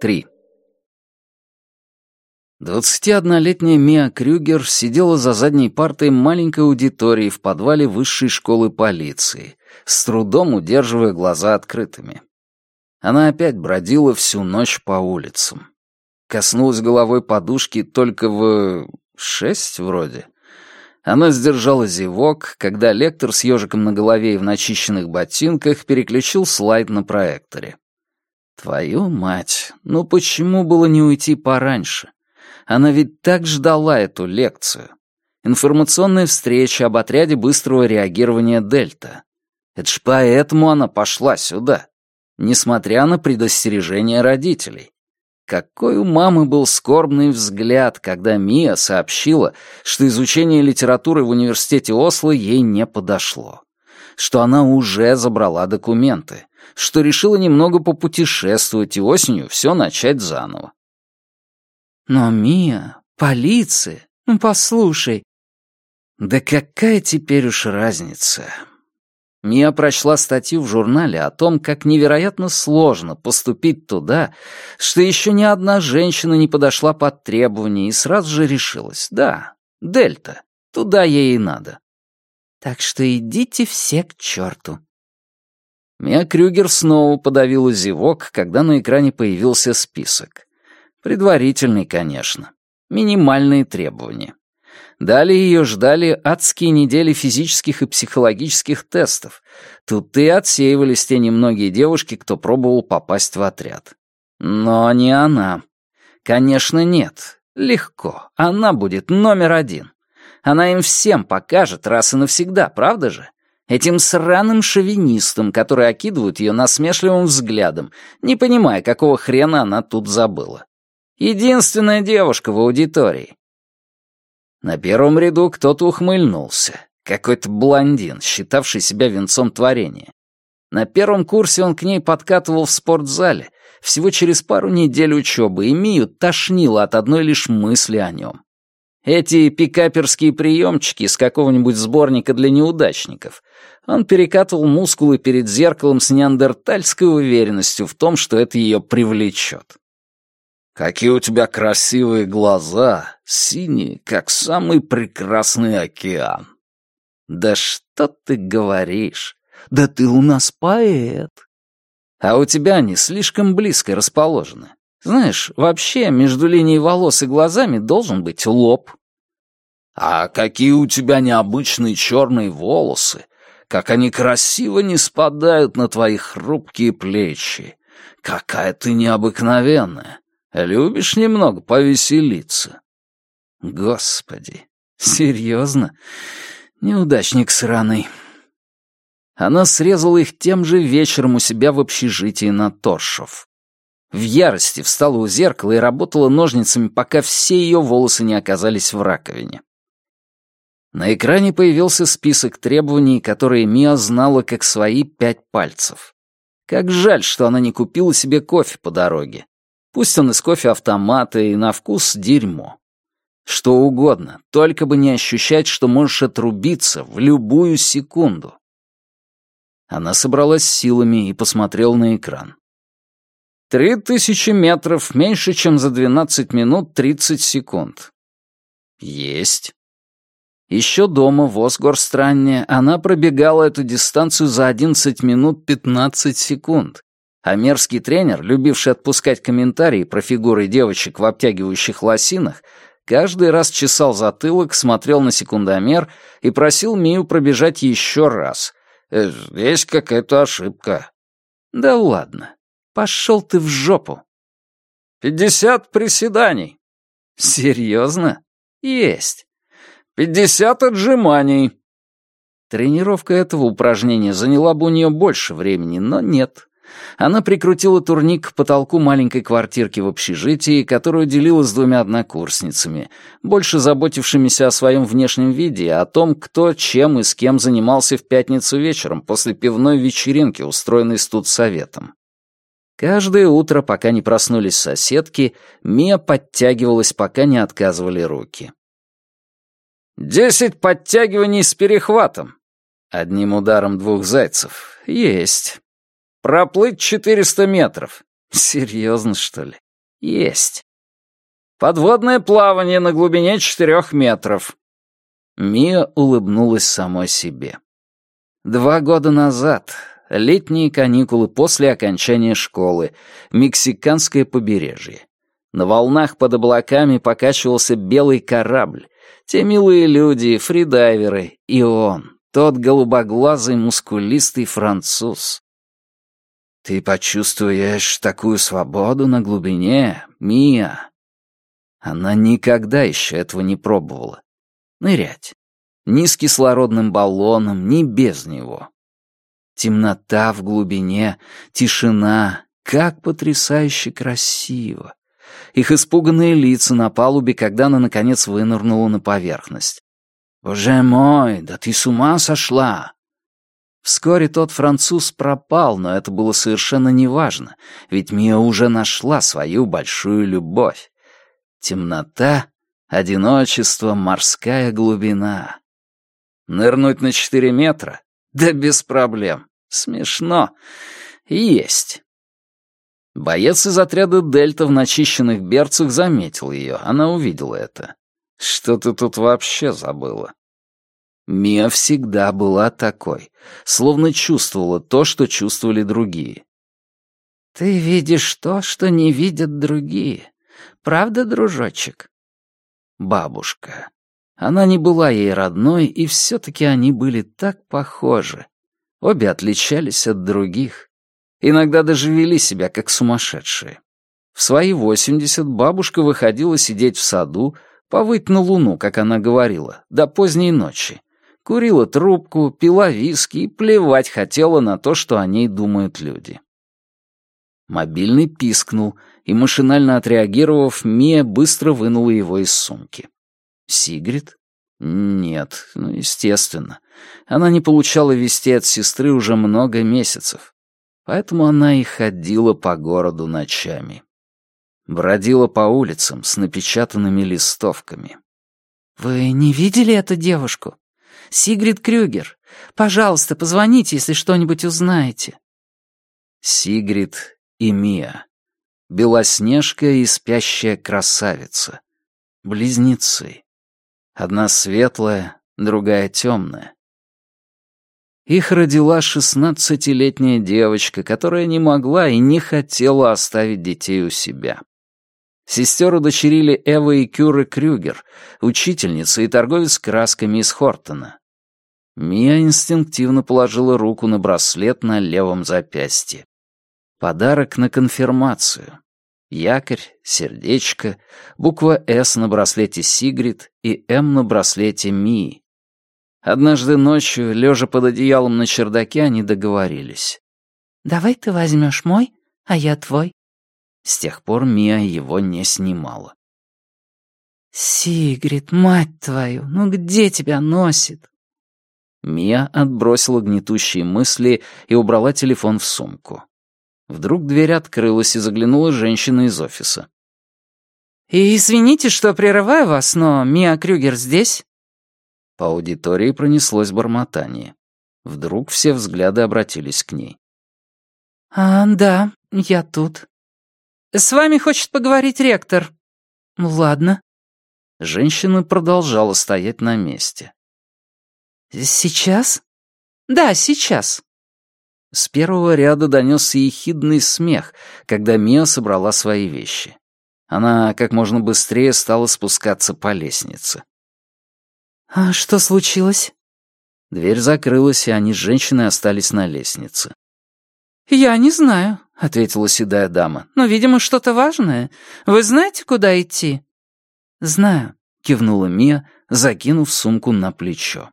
Три. 21-летняя Мия Крюгер сидела за задней партой маленькой аудитории в подвале высшей школы полиции, с трудом удерживая глаза открытыми. Она опять бродила всю ночь по улицам. Коснулась головой подушки только в... шесть вроде. Она сдержала зевок, когда лектор с ежиком на голове и в начищенных ботинках переключил слайд на проекторе. Твою мать, ну почему было не уйти пораньше? Она ведь так ждала эту лекцию. Информационная встреча об отряде быстрого реагирования «Дельта». Это ж поэтому она пошла сюда, несмотря на предостережение родителей. Какой у мамы был скорбный взгляд, когда Мия сообщила, что изучение литературы в университете Осло ей не подошло, что она уже забрала документы, что решила немного попутешествовать и осенью все начать заново. «Но, Мия, полиция, ну послушай». «Да какая теперь уж разница?» Мия прочла статью в журнале о том, как невероятно сложно поступить туда, что еще ни одна женщина не подошла под требования и сразу же решилась. Да, Дельта, туда ей и надо. Так что идите все к черту. Мия Крюгер снова подавила зевок, когда на экране появился список. Предварительный, конечно. Минимальные требования. Далее ее ждали адские недели физических и психологических тестов. Тут и отсеивались те немногие девушки, кто пробовал попасть в отряд. Но не она. Конечно, нет. Легко. Она будет номер один. Она им всем покажет раз и навсегда, правда же? Этим сраным шовинистам, которые окидывают ее насмешливым взглядом, не понимая, какого хрена она тут забыла. Единственная девушка в аудитории. На первом ряду кто-то ухмыльнулся. Какой-то блондин, считавший себя венцом творения. На первом курсе он к ней подкатывал в спортзале, всего через пару недель учебы, и Мию тошнило от одной лишь мысли о нем. Эти пикаперские приемчики из какого-нибудь сборника для неудачников. Он перекатывал мускулы перед зеркалом с неандертальской уверенностью в том, что это ее привлечет. Какие у тебя красивые глаза, синие, как самый прекрасный океан. Да что ты говоришь? Да ты у нас поэт. А у тебя они слишком близко расположены. Знаешь, вообще между линией волос и глазами должен быть лоб. А какие у тебя необычные черные волосы, как они красиво не спадают на твои хрупкие плечи. Какая ты необыкновенная. Любишь немного повеселиться? Господи, серьезно? Неудачник сраный. Она срезала их тем же вечером у себя в общежитии на Торшов. В ярости встала у зеркала и работала ножницами, пока все ее волосы не оказались в раковине. На экране появился список требований, которые Мия знала как свои пять пальцев. Как жаль, что она не купила себе кофе по дороге. Пусть он из кофе-автомата и на вкус дерьмо. Что угодно, только бы не ощущать, что можешь отрубиться в любую секунду. Она собралась силами и посмотрела на экран. Три тысячи метров меньше, чем за 12 минут 30 секунд. Есть. Еще дома, в Осгорстране, она пробегала эту дистанцию за 11 минут 15 секунд, а мерзкий тренер, любивший отпускать комментарии про фигуры девочек в обтягивающих лосинах, каждый раз чесал затылок, смотрел на секундомер и просил Мию пробежать еще раз. «Э, «Здесь какая-то ошибка». «Да ладно. Пошел ты в жопу». «Пятьдесят приседаний». «Серьезно?» «Есть». «Пятьдесят отжиманий». Тренировка этого упражнения заняла бы у нее больше времени, но нет. Она прикрутила турник к потолку маленькой квартирки в общежитии, которую делила с двумя однокурсницами, больше заботившимися о своем внешнем виде и о том, кто чем и с кем занимался в пятницу вечером после пивной вечеринки, устроенной студсоветом. Каждое утро, пока не проснулись соседки, Мия подтягивалась, пока не отказывали руки. «Десять подтягиваний с перехватом!» Одним ударом двух зайцев. Есть. Проплыть 400 метров. Серьезно, что ли? Есть. Подводное плавание на глубине четырех метров. Мия улыбнулась самой себе. Два года назад, летние каникулы после окончания школы, мексиканское побережье. На волнах под облаками покачивался белый корабль. Те милые люди, фридайверы, и он, тот голубоглазый мускулистый француз. Ты почувствуешь такую свободу на глубине, Мия. Она никогда еще этого не пробовала. Нырять. Ни с кислородным баллоном, ни без него. Темнота в глубине, тишина, как потрясающе красиво. Их испуганные лица на палубе, когда она, наконец, вынырнула на поверхность. «Боже мой, да ты с ума сошла!» Вскоре тот француз пропал, но это было совершенно неважно, ведь Мия уже нашла свою большую любовь. Темнота, одиночество, морская глубина. Нырнуть на четыре метра? Да без проблем. Смешно. Есть. Боец из отряда «Дельта» в начищенных берцах заметил ее. Она увидела это. Что ты тут вообще забыла? Мия всегда была такой, словно чувствовала то, что чувствовали другие. «Ты видишь то, что не видят другие. Правда, дружочек?» Бабушка. Она не была ей родной, и все-таки они были так похожи. Обе отличались от других. Иногда даже вели себя как сумасшедшие. В свои восемьдесят бабушка выходила сидеть в саду, повыть на луну, как она говорила, до поздней ночи, курила трубку, пила виски и плевать хотела на то, что о ней думают люди. Мобильный пискнул, и, машинально отреагировав, Мия быстро вынула его из сумки. Сигрид? Нет, ну, естественно. Она не получала вести от сестры уже много месяцев. Поэтому она и ходила по городу ночами. Бродила по улицам с напечатанными листовками. «Вы не видели эту девушку?» Сигрид Крюгер. Пожалуйста, позвоните, если что-нибудь узнаете». Сигрид и Мия. Белоснежка и спящая красавица. Близнецы. Одна светлая, другая темная. Их родила шестнадцатилетняя девочка, которая не могла и не хотела оставить детей у себя. Сестер удочерили Эва и Кюра Крюгер, учительница и торговец красками из Хортона. Мия инстинктивно положила руку на браслет на левом запястье. Подарок на конфирмацию. Якорь, сердечко, буква «С» на браслете Сигрид и «М» на браслете Мии. Однажды ночью, лежа под одеялом на чердаке, они договорились. «Давай ты возьмешь мой, а я твой». С тех пор Мия его не снимала. «Сигрид, мать твою, ну где тебя носит?» Мия отбросила гнетущие мысли и убрала телефон в сумку. Вдруг дверь открылась и заглянула женщина из офиса. «И извините, что прерываю вас, но Мия Крюгер здесь?» По аудитории пронеслось бормотание. Вдруг все взгляды обратились к ней. «А, да, я тут. С вами хочет поговорить ректор». «Ладно». Женщина продолжала стоять на месте. «Сейчас?» «Да, сейчас». С первого ряда донесся ехидный смех, когда Мия собрала свои вещи. Она как можно быстрее стала спускаться по лестнице. «А что случилось?» Дверь закрылась, и они с женщиной остались на лестнице. «Я не знаю», — ответила седая дама. «Но, видимо, что-то важное. Вы знаете, куда идти?» «Знаю», — кивнула Мия, закинув сумку на плечо.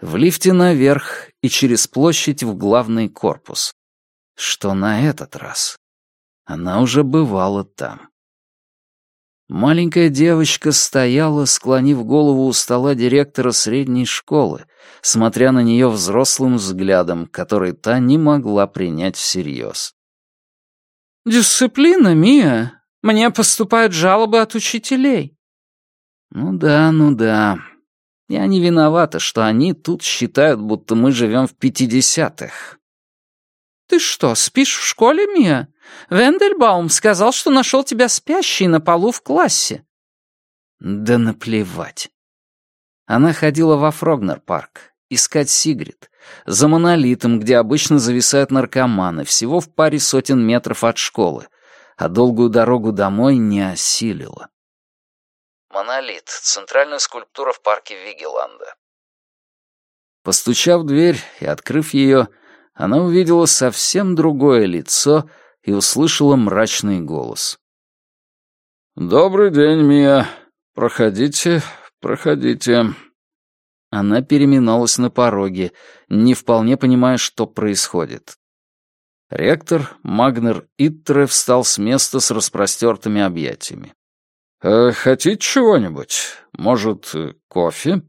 В лифте наверх и через площадь в главный корпус. Что на этот раз? Она уже бывала там. Маленькая девочка стояла, склонив голову у стола директора средней школы, смотря на нее взрослым взглядом, который та не могла принять всерьез. «Дисциплина, Мия. Мне поступают жалобы от учителей». «Ну да, ну да. Я не виновата, что они тут считают, будто мы живем в пятидесятых. «Ты что, спишь в школе, Мия? Вендельбаум сказал, что нашел тебя спящей на полу в классе». Да наплевать. Она ходила во Фрогнер-парк, искать Сигрид, за монолитом, где обычно зависают наркоманы, всего в паре сотен метров от школы, а долгую дорогу домой не осилила. Монолит — центральная скульптура в парке Вигеланда. Постучав в дверь и открыв ее, она увидела совсем другое лицо и услышала мрачный голос. «Добрый день, Мия. Проходите, проходите». Она переминалась на пороге, не вполне понимая, что происходит. Ректор Магнер Иттре встал с места с распростертыми объятиями. «Э, «Хотите чего-нибудь? Может, кофе?»